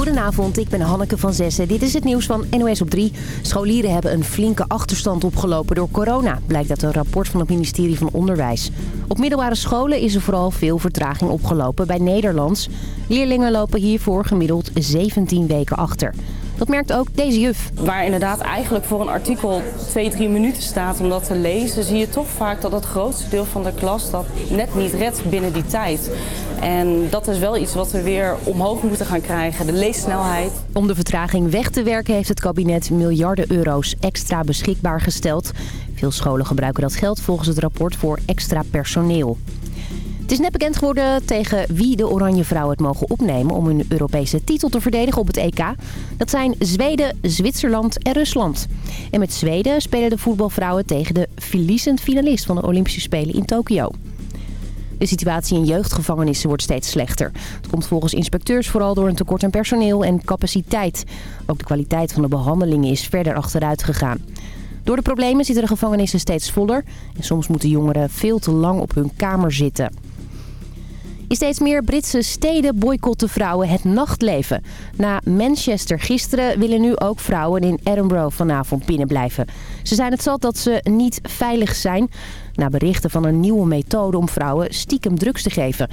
Goedenavond, ik ben Hanneke van Zessen. Dit is het nieuws van NOS op 3. Scholieren hebben een flinke achterstand opgelopen door corona... blijkt uit een rapport van het ministerie van Onderwijs. Op middelbare scholen is er vooral veel vertraging opgelopen bij Nederlands. Leerlingen lopen hiervoor gemiddeld 17 weken achter. Dat merkt ook deze juf. Waar inderdaad eigenlijk voor een artikel 2, 3 minuten staat om dat te lezen... zie je toch vaak dat het grootste deel van de klas dat net niet redt binnen die tijd. En dat is wel iets wat we weer omhoog moeten gaan krijgen, de leessnelheid. Om de vertraging weg te werken heeft het kabinet miljarden euro's extra beschikbaar gesteld. Veel scholen gebruiken dat geld volgens het rapport voor extra personeel. Het is net bekend geworden tegen wie de Oranje Vrouwen het mogen opnemen om hun Europese titel te verdedigen op het EK. Dat zijn Zweden, Zwitserland en Rusland. En met Zweden spelen de voetbalvrouwen tegen de verliezend finalist van de Olympische Spelen in Tokio. De situatie in jeugdgevangenissen wordt steeds slechter. Het komt volgens inspecteurs vooral door een tekort aan personeel en capaciteit. Ook de kwaliteit van de behandelingen is verder achteruit gegaan. Door de problemen zitten de gevangenissen steeds voller... en soms moeten jongeren veel te lang op hun kamer zitten. In steeds meer Britse steden boycotten vrouwen het nachtleven. Na Manchester gisteren willen nu ook vrouwen in Edinburgh vanavond binnenblijven. Ze zijn het zat dat ze niet veilig zijn... na berichten van een nieuwe methode om vrouwen stiekem drugs te geven.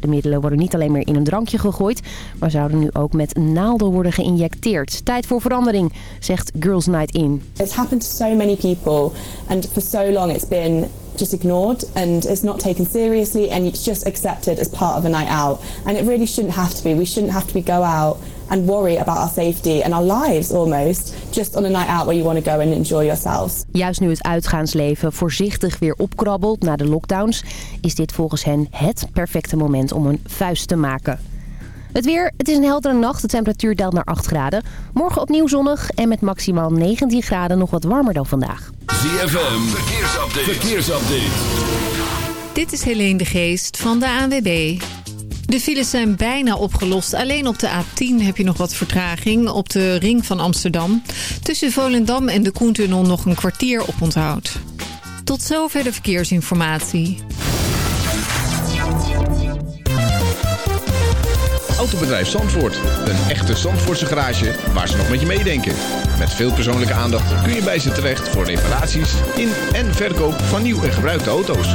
De middelen worden niet alleen meer in een drankje gegooid... maar zouden nu ook met naalden worden geïnjecteerd. Tijd voor verandering, zegt Girls Night In. It's happened to so many people and for so long it's been just ignored and it's not taken seriously and it's just accepted as part of a night out. And it really shouldn't have to be. We shouldn't have to be go out and worry about our safety and our lives almost just on a night out where you want to go and enjoy yourselves. Juist nu het uitgaansleven voorzichtig weer opkrabbelt na de lockdowns... is dit volgens hen het perfecte moment om een vuist te maken. Het weer, het is een heldere nacht. De temperatuur daalt naar 8 graden. Morgen opnieuw zonnig en met maximaal 19 graden nog wat warmer dan vandaag. ZFM, verkeersupdate. verkeersupdate. Dit is Helene de Geest van de ANWB. De files zijn bijna opgelost. Alleen op de A10 heb je nog wat vertraging op de ring van Amsterdam. Tussen Volendam en de Koentunnel nog een kwartier op onthoud. Tot zover de verkeersinformatie. Autobedrijf Zandvoort. Een echte Zandvoortse garage waar ze nog met je meedenken. Met veel persoonlijke aandacht kun je bij ze terecht voor reparaties in en verkoop van nieuw en gebruikte auto's.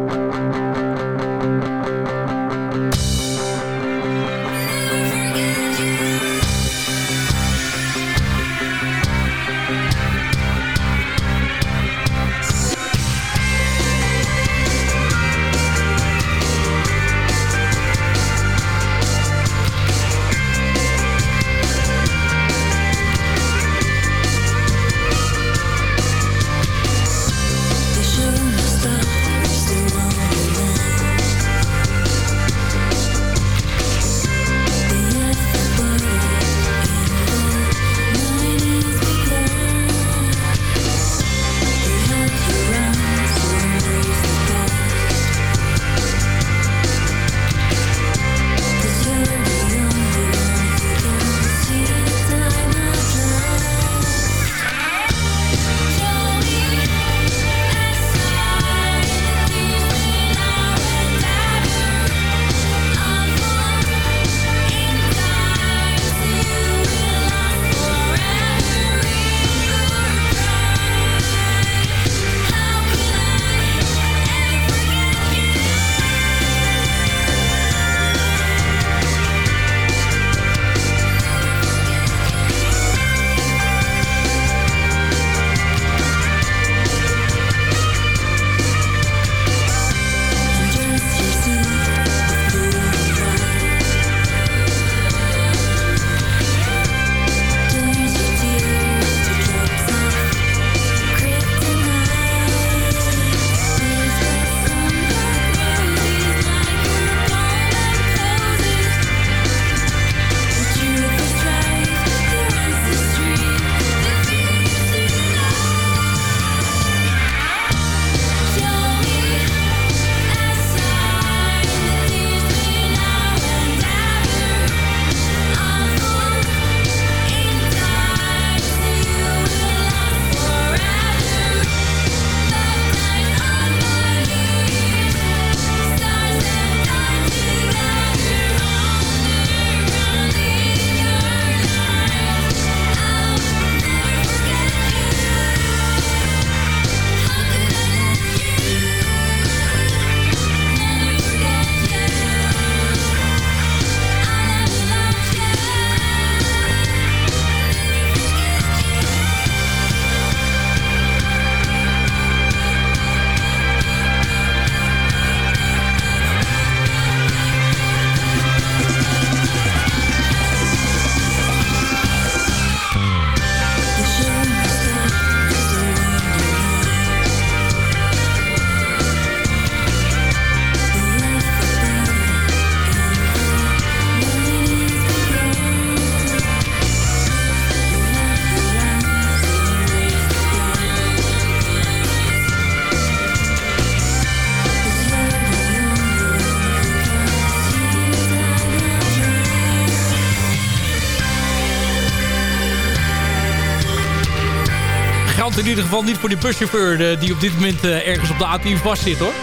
Geval niet voor die buschauffeur... eh, die op dit moment eh, ergens op de A10 vast zit, hoor.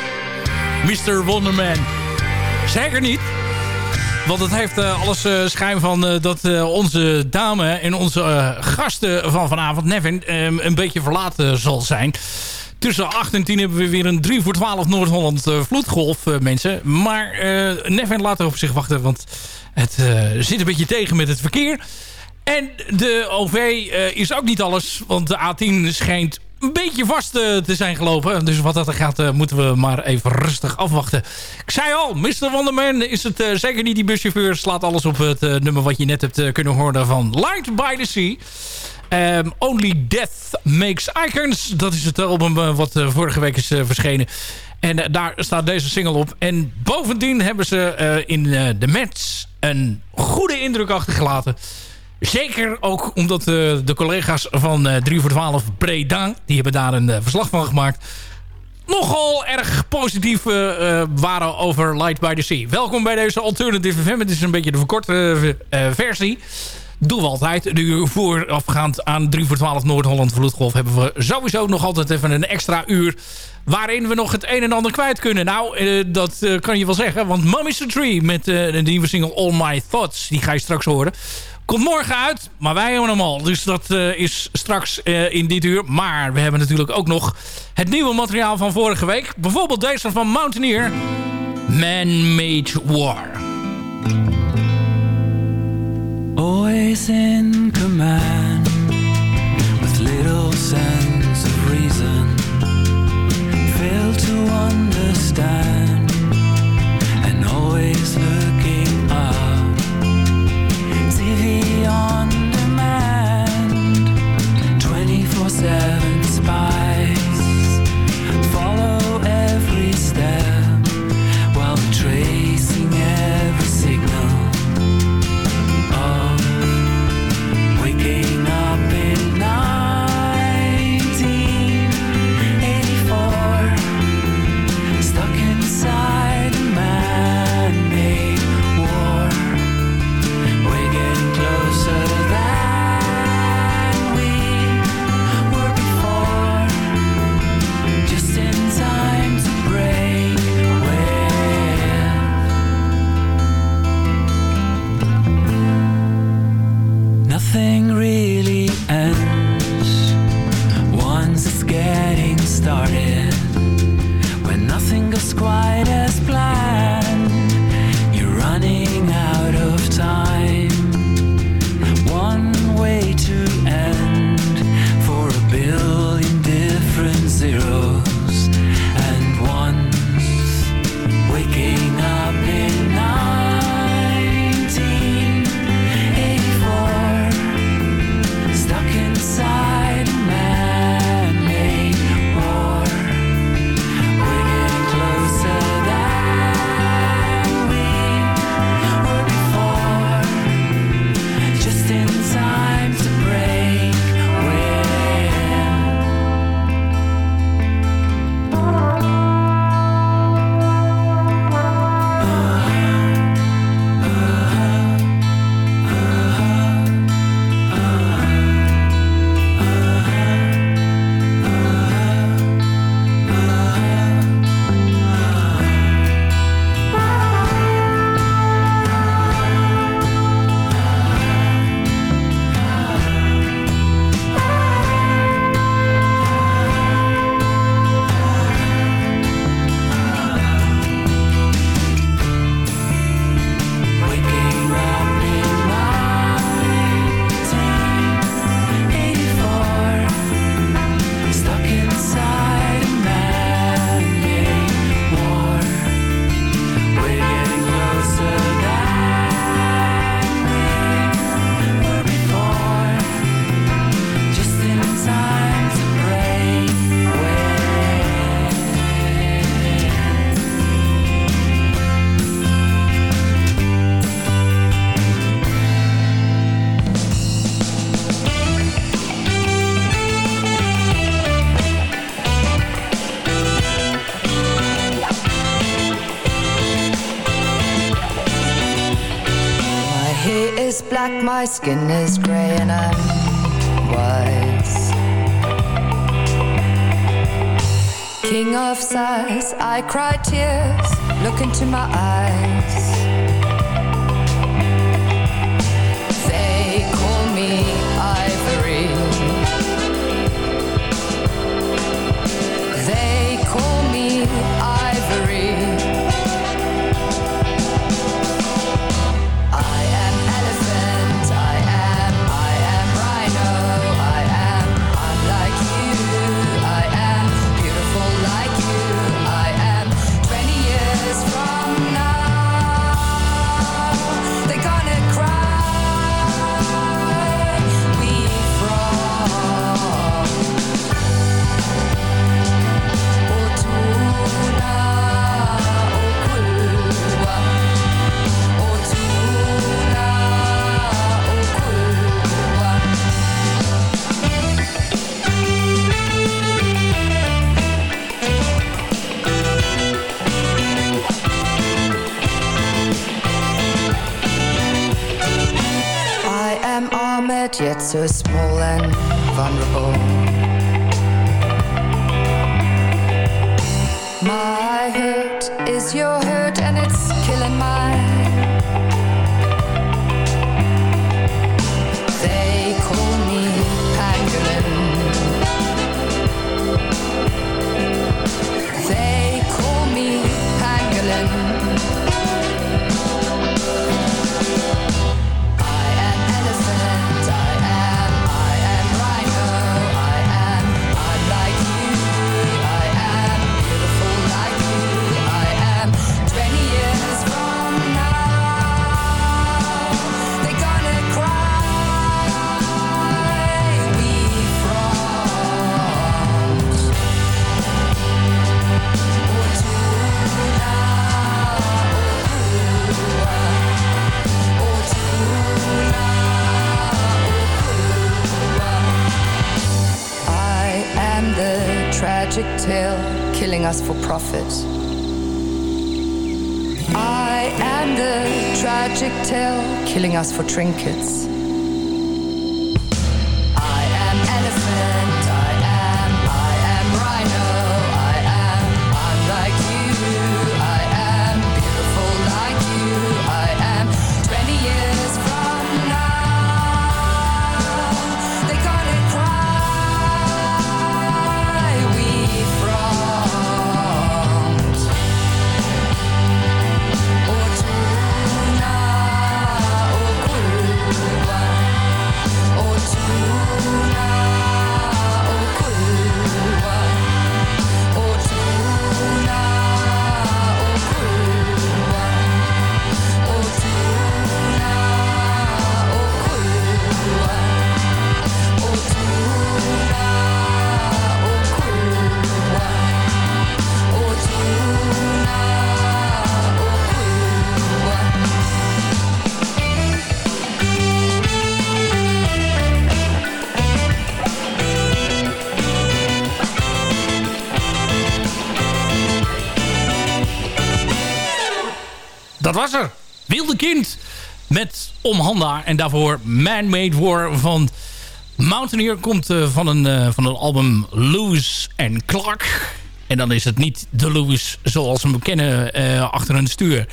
Mr. Wonderman. Zeker niet. Want het heeft eh, alles schijn van dat onze dame en onze gasten van vanavond, Nevin, eh, een beetje verlaten zal zijn. Tussen 8 en 10 hebben we weer een 3 voor 12 Noord-Holland vloedgolf, mensen. Maar eh, Nevin laat er op zich wachten, want het zit een beetje tegen met het verkeer. En de OV eh, is ook niet alles, want de A10 schijnt een beetje vast eh, te zijn gelopen. Dus wat dat er gaat, eh, moeten we maar even rustig afwachten. Ik zei al, Mr. Wonderman is het zeker niet die buschauffeur. Slaat alles op het nummer wat je net hebt kunnen horen van Light by the Sea. Ehm, Only Death Makes Icons. Dat is het album wat vorige week is verschenen. En daar staat deze single op. En bovendien hebben ze in de Mets een goede indruk achtergelaten. Zeker ook omdat eh, de collega's van eh 3 voor 12 Breda... die hebben daar een eh, verslag van gemaakt... nogal erg positief eh, eh, waren over Light by the Sea. Welkom bij deze Alternative FM. Het is een beetje de verkorte eh, eh, versie. Doen we altijd. Nu voorafgaand aan 3 voor 12 Noord-Holland Vloedgolf... hebben we sowieso nog altijd even een extra uur... waarin we nog het een en ander kwijt kunnen. Nou, eh, dat eh, kan je wel zeggen. Want Mommy's a Tree met eh, de nieuwe single All My Thoughts... die ga je straks horen. Komt morgen uit, maar wij hebben hem al. Dus dat is straks in dit uur. Maar we hebben natuurlijk ook nog het nieuwe materiaal van vorige week. Bijvoorbeeld deze van Mountaineer. Man-Made War. Always in command with little sense of reason fail to understand skin is grey and I'm wise. King of size, I cry tears, look into my eyes. Yet so small and vulnerable. My hurt is your hurt and it's killing mine. Tragic tale killing us for profit. I am the tragic tale killing us for trinkets. Was er. Wilde Kind met Omhanda. En daarvoor Man-Made War van Mountaineer. Komt eh, van, een, eh, van een album Lewis en Clark. En dan is het niet de Lewis zoals we hem kennen eh, achter een stuur.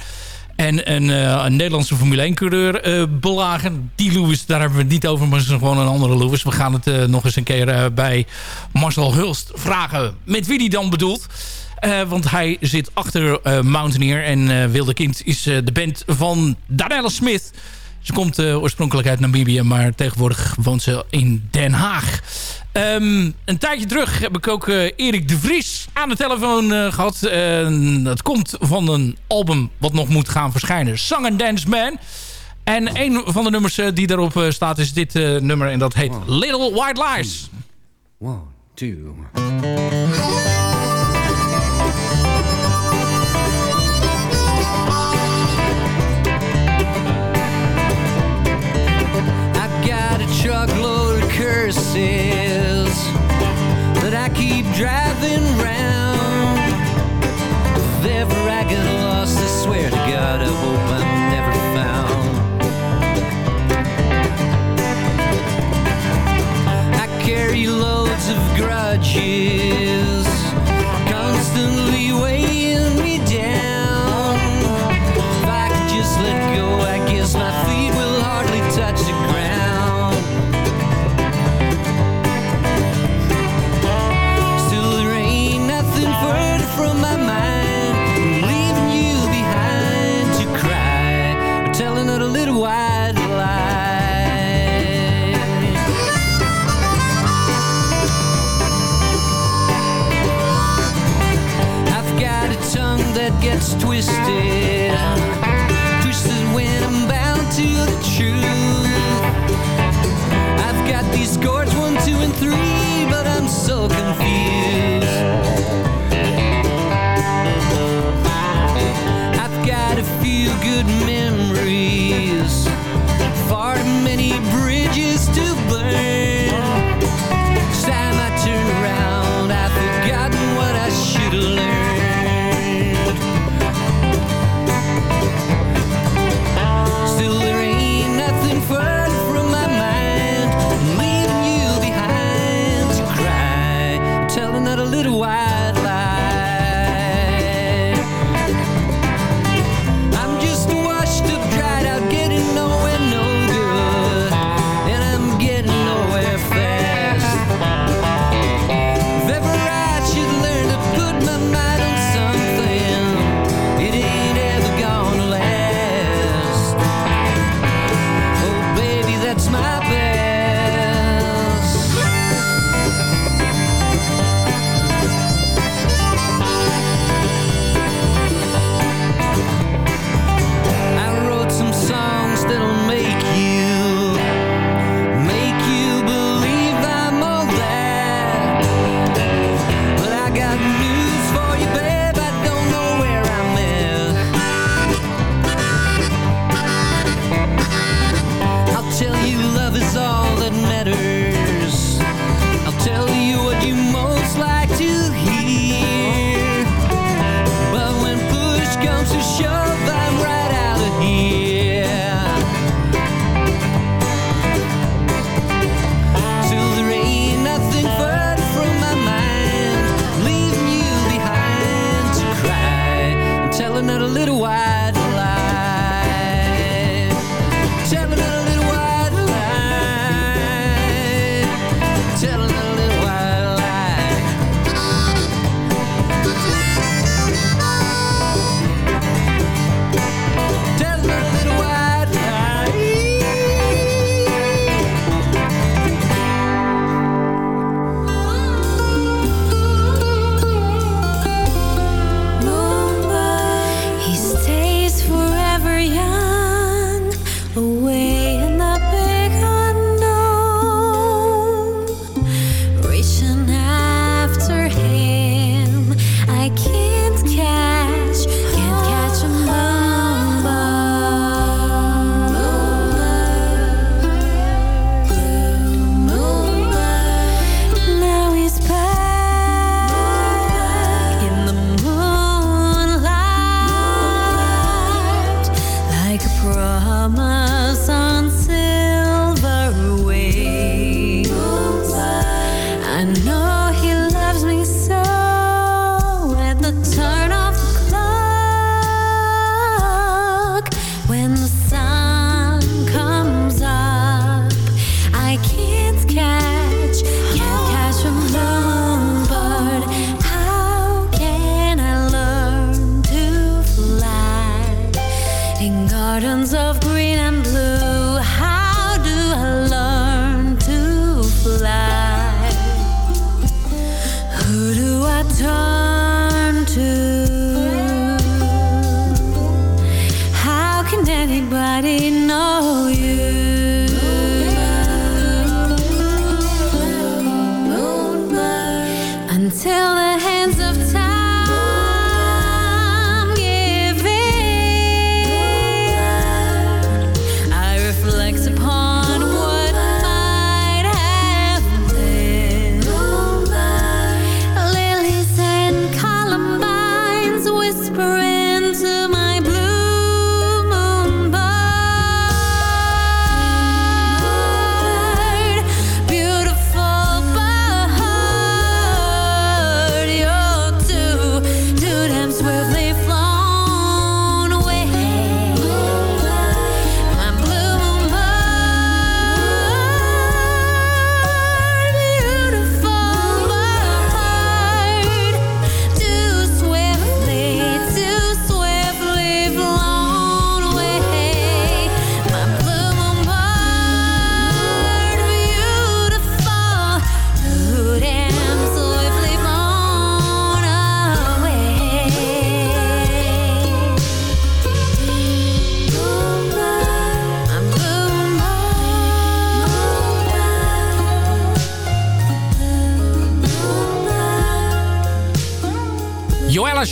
En een, een Nederlandse Formule 1-coureur eh, belagen. Die Lewis, daar hebben we het niet over. Maar het is gewoon een andere Lewis. We gaan het nog eens een keer bij Marcel Hulst vragen. Met wie die dan bedoelt. Eh, want hij zit achter eh, Mountaineer. En eh, Wilde Kind is de band van Danielle Smith. Ze komt oorspronkelijk uit Namibië. Maar tegenwoordig woont ze in Den Haag. Ehm, een tijdje terug heb ik ook Erik de Vries aan de telefoon eh, gehad. Dat komt van een album wat nog moet gaan verschijnen. Song and Dance Man. En een van de nummers die daarop staat is dit nummer. En dat heet Little White Lies. One, two. That I keep driving round.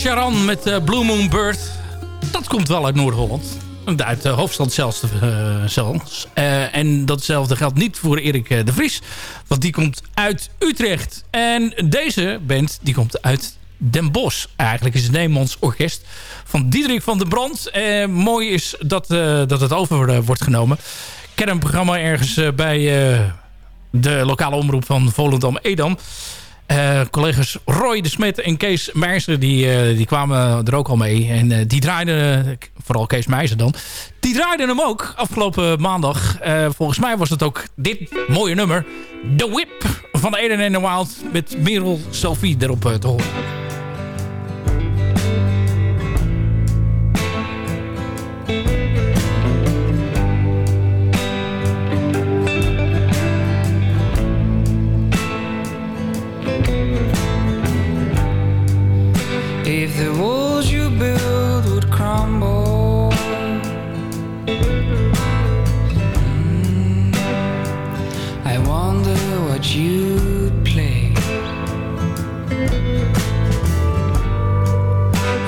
Sharon met uh, Blue Moon Bird. Dat komt wel uit Noord-Holland. Uit de hoofdstad zelfs. Uh, zelfs. Uh, en datzelfde geldt niet voor Erik de Vries. Want die komt uit Utrecht. En deze band die komt uit Den Bosch. Eigenlijk is het Nederlands Orkest van Diederik van den Brand. Mooi is dat, dat het over wordt genomen. Ik ken een programma ergens bij de lokale omroep van Volendam-Edam. Collega's Roy de Smet en Kees Meijzer die, die kwamen er ook al mee. En die draaiden, vooral Kees Meijzer dan... die draaiden hem ook afgelopen maandag. volgens mij was het ook dit mooie nummer... The Whip van Eden and the Wild... met Merel Sophie erop te horen. The walls you build would crumble. Mm. I wonder what you'd play.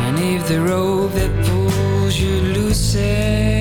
And if the rope that pulls you loosens, eh,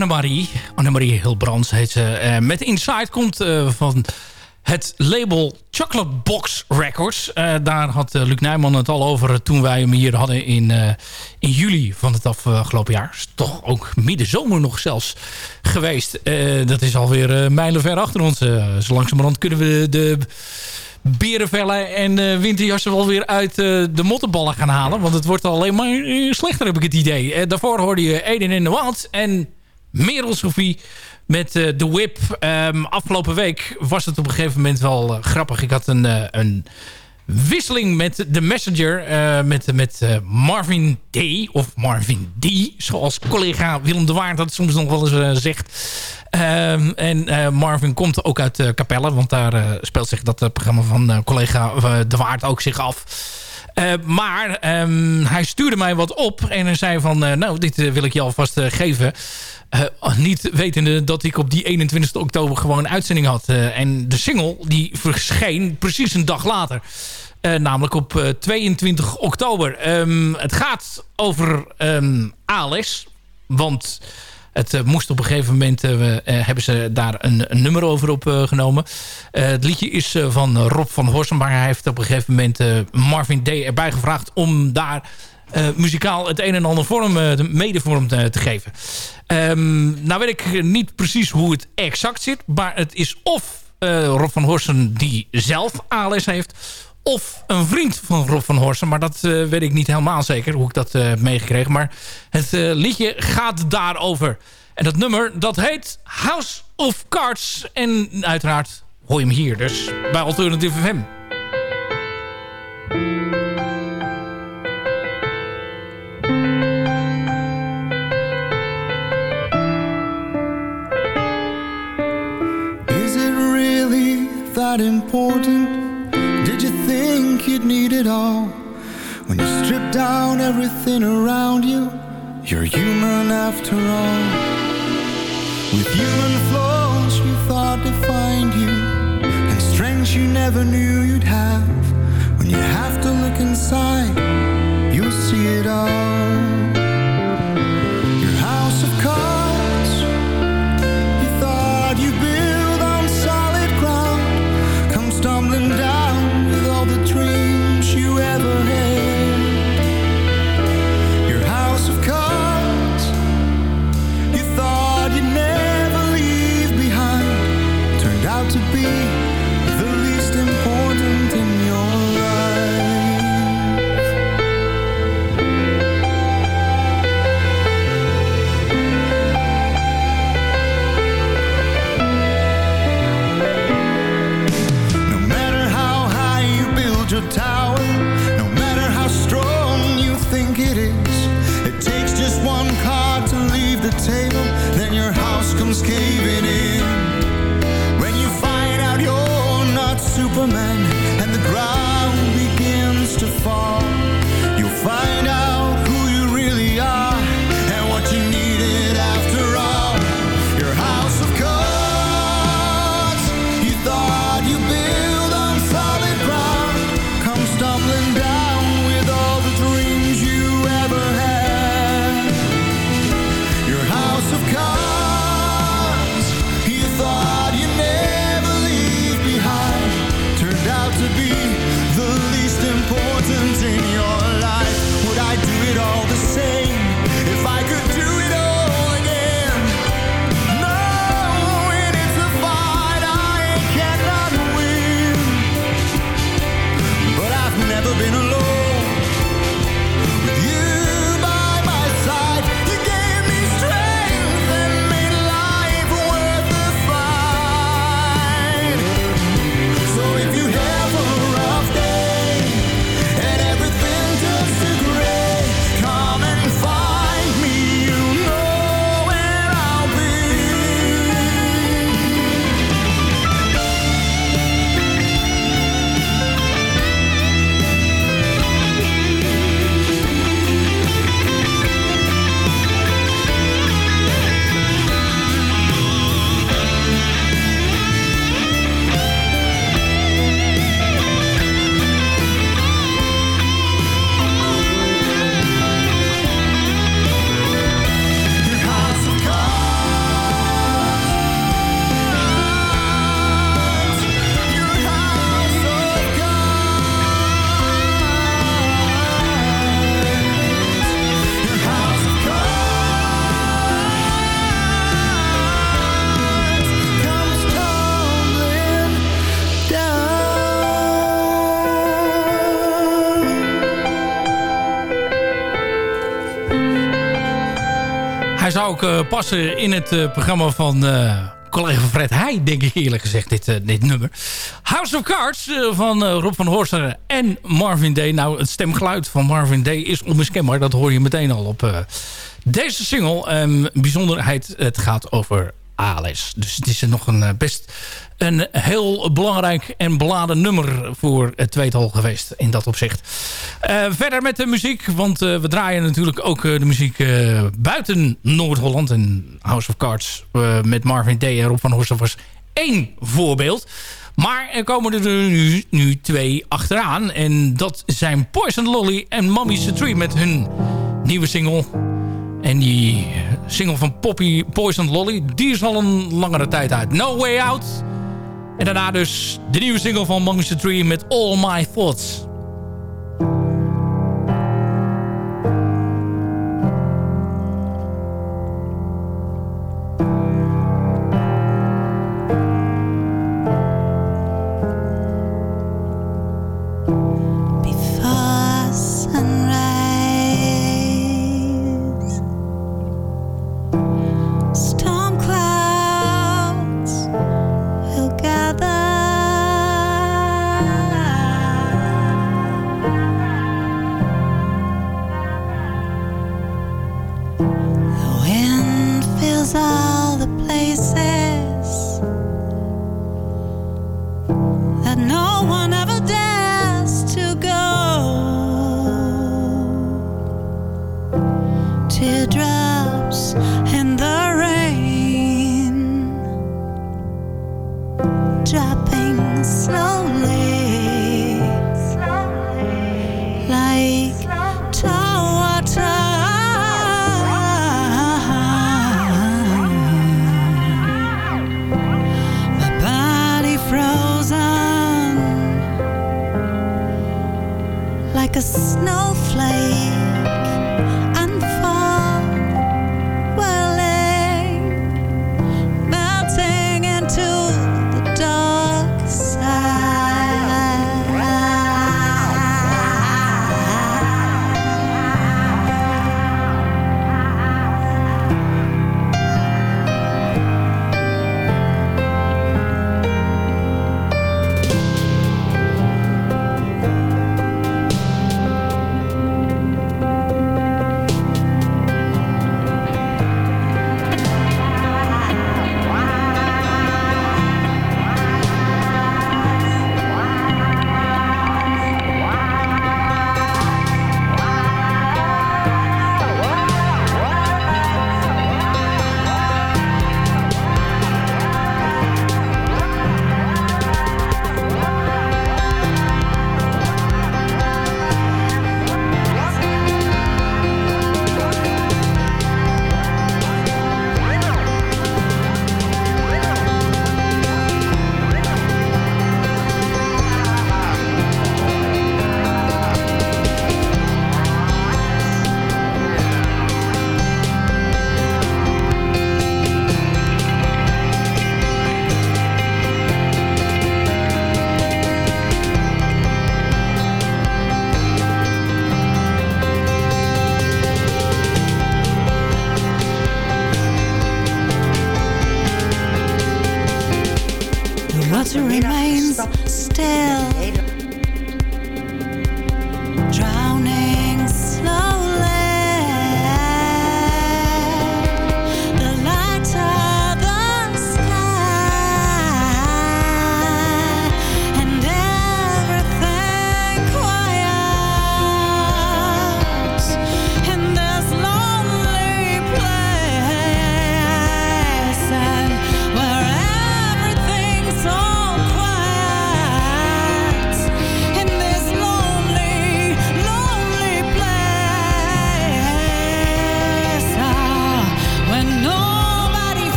Annemarie. Annemarie Hilbrands heet ze. Eh, met Inside komt eh, van het label Chocolate Box Records. Eh, daar had Luc Nijman het al over toen wij hem hier hadden in, in juli van het afgelopen jaar. Is toch ook middenzomer nog zelfs geweest. Dat is alweer uh, mijlenver achter ons. Zo langzamerhand kunnen we de berenvellen en winterjassen wel weer uit de mottenballen gaan halen. Want het wordt alleen maar slechter, heb ik het idee. Daarvoor hoorde je Eden in the Wild en Merel Sophie met eh, The Whip. Ehm, afgelopen week was het op een gegeven moment wel eh, grappig. Ik had een, eh, een wisseling met The Messenger. met met Marvin D. Of Marvin D. Zoals collega Willem de Waard dat soms nog wel eens zegt. Ehm, en Marvin komt ook uit eh, Capelle. Want daar speelt zich dat programma van collega de Waard ook zich af. Maar ehm, hij stuurde mij wat op. En hij zei van, nou, dit wil ik je alvast geven. Eh, niet wetende dat ik op die 21 oktober gewoon een uitzending had. Eh, en de single die verscheen precies een dag later. Eh, namelijk op eh, 22 oktober. Ehm, het gaat over ehm, ALS. Want het moest op een gegeven moment... hebben ze daar een, nummer over opgenomen. het liedje is van Rob van Horsen. Maar hij heeft op een gegeven moment Marvin D. erbij gevraagd... om daar muzikaal het een en ander vorm, eh, de medevorm te, te geven. Ehm, nou weet ik niet precies hoe het exact zit. Maar het is of eh, Rob van Horsen die zelf ALS heeft... of een vriend van Rob van Horsen. Maar dat eh, weet ik niet helemaal zeker hoe ik dat eh, heb meegekregen. Maar het eh, liedje gaat daarover. En dat nummer dat heet House of Cards. En uiteraard hoor je hem hier dus bij Alternative FM. That important? Did you think you'd need it all? When you strip down everything around you, you're human after all. With human flaws you thought defined you, and strengths you never knew you'd have. When you have to look inside, you'll see it all. The table, then your house comes caving in. When you find out you're not Superman and the ground begins to fall, you'll find out Zou ook eh, passen in het eh, programma van eh, collega Fred Heij, denk ik eerlijk gezegd, dit, dit nummer. House of Cards van Rob van Horsten en Marvin Day. Nou, het stemgeluid van Marvin Day is onmiskenbaar. Dat hoor je meteen al op deze single. Ehm, bijzonderheid, het gaat over Dus het is nog een eh, best een heel belangrijk en beladen nummer voor het tweetal geweest in dat opzicht. Eh, verder met de muziek, want eh, we draaien natuurlijk ook de muziek buiten Noord-Holland. En House of Cards met Marvin Day en Rob van Horsten was één voorbeeld. Maar er komen er nu, twee achteraan. En dat zijn Poison Lolly en Mommy's Tree met hun nieuwe single. En die single van Poppy Poison Lolly, die is al een langere tijd uit. No Way Out. En daarna dus de nieuwe single van the Tree met All My Thoughts.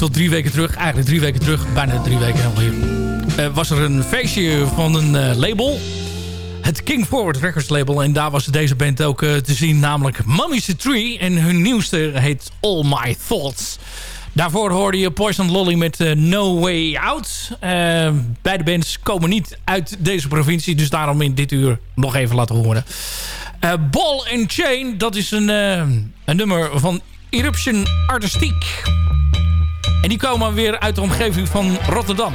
Tot drie weken terug, eigenlijk drie weken terug, bijna drie weken alweer, uh, was er een feestje van een uh, label. Het King Forward Records label. En daar was deze band ook uh, te zien, namelijk Mummy's a Tree. En hun nieuwste heet All My Thoughts. Daarvoor hoorde je Poison Lolly met No Way Out. Beide bands komen niet uit deze provincie. Dus daarom in dit uur nog even laten horen. Ball and Chain, dat is een, een nummer van Eruption Artistiek. En die komen weer uit de omgeving van Rotterdam.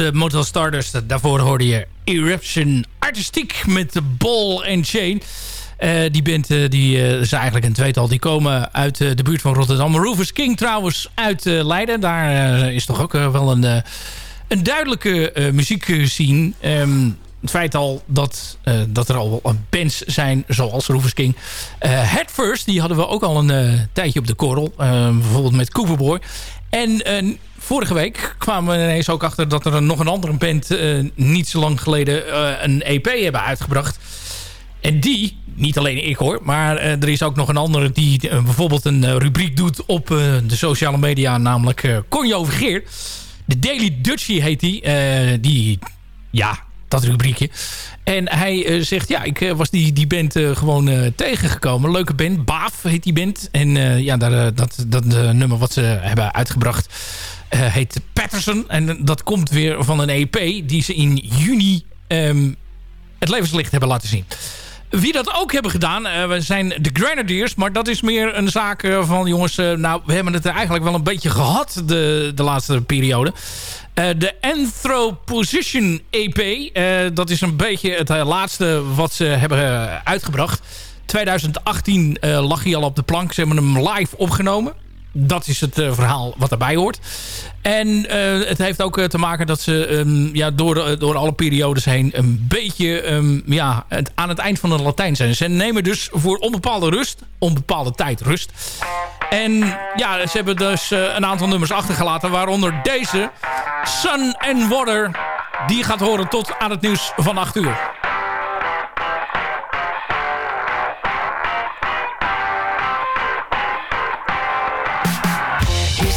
Uh, Motel Stardust. Daarvoor hoorde je Eruption Artistiek met de Ball and Chain. Uh, die band uh, die, uh, is eigenlijk een tweetal. Die komen uit de buurt van Rotterdam. Rufus King trouwens uit Leiden. Daar is toch ook wel een, een duidelijke muziekscene. Um, het feit al dat, dat er al bands zijn zoals Rufus King. Head First, die hadden we ook al een tijdje op de korrel. bijvoorbeeld met Cooperboy. En vorige week kwamen we ineens ook achter dat er nog een andere band uh, niet zo lang geleden uh, een EP hebben uitgebracht. En die, niet alleen ik hoor, maar uh, er is ook nog een andere die bijvoorbeeld een rubriek doet op de sociale media, namelijk uh, Conjo Vergeer. De Daily Dutchie heet die. die, ja, dat rubriekje. En hij zegt, ja, ik was die, die band gewoon tegengekomen. Leuke band, Baaf heet die band. En ja, daar, dat, dat nummer wat ze hebben uitgebracht heet Patterson. En dat komt weer van een EP die ze in juni um, het levenslicht hebben laten zien. Wie dat ook hebben gedaan, uh, we zijn de Grenadiers. Maar dat is meer een zaak uh, van jongens... Nou, we hebben het eigenlijk wel een beetje gehad de, de laatste periode. de Anthroposition EP. dat is een beetje het laatste wat ze hebben uitgebracht. 2018 lag hij al op de plank. Ze hebben hem live opgenomen dat is het uh, verhaal wat erbij hoort. En uh, het heeft ook uh, te maken dat ze um, ja, door, door alle periodes heen een beetje um, ja, aan het eind van de Latijn zijn. Ze nemen dus voor onbepaalde rust, onbepaalde tijd rust. En ja, ze hebben dus een aantal nummers achtergelaten, waaronder deze, Sun and Water. Die gaat horen tot aan het nieuws van 8 uur.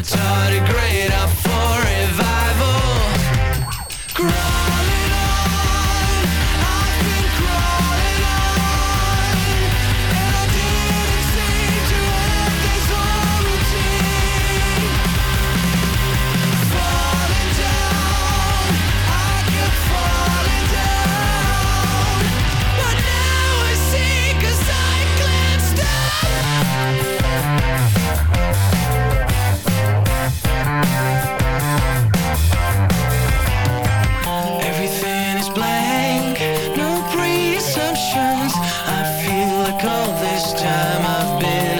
It's try to grab pre-assumptions. I feel like all this time I've been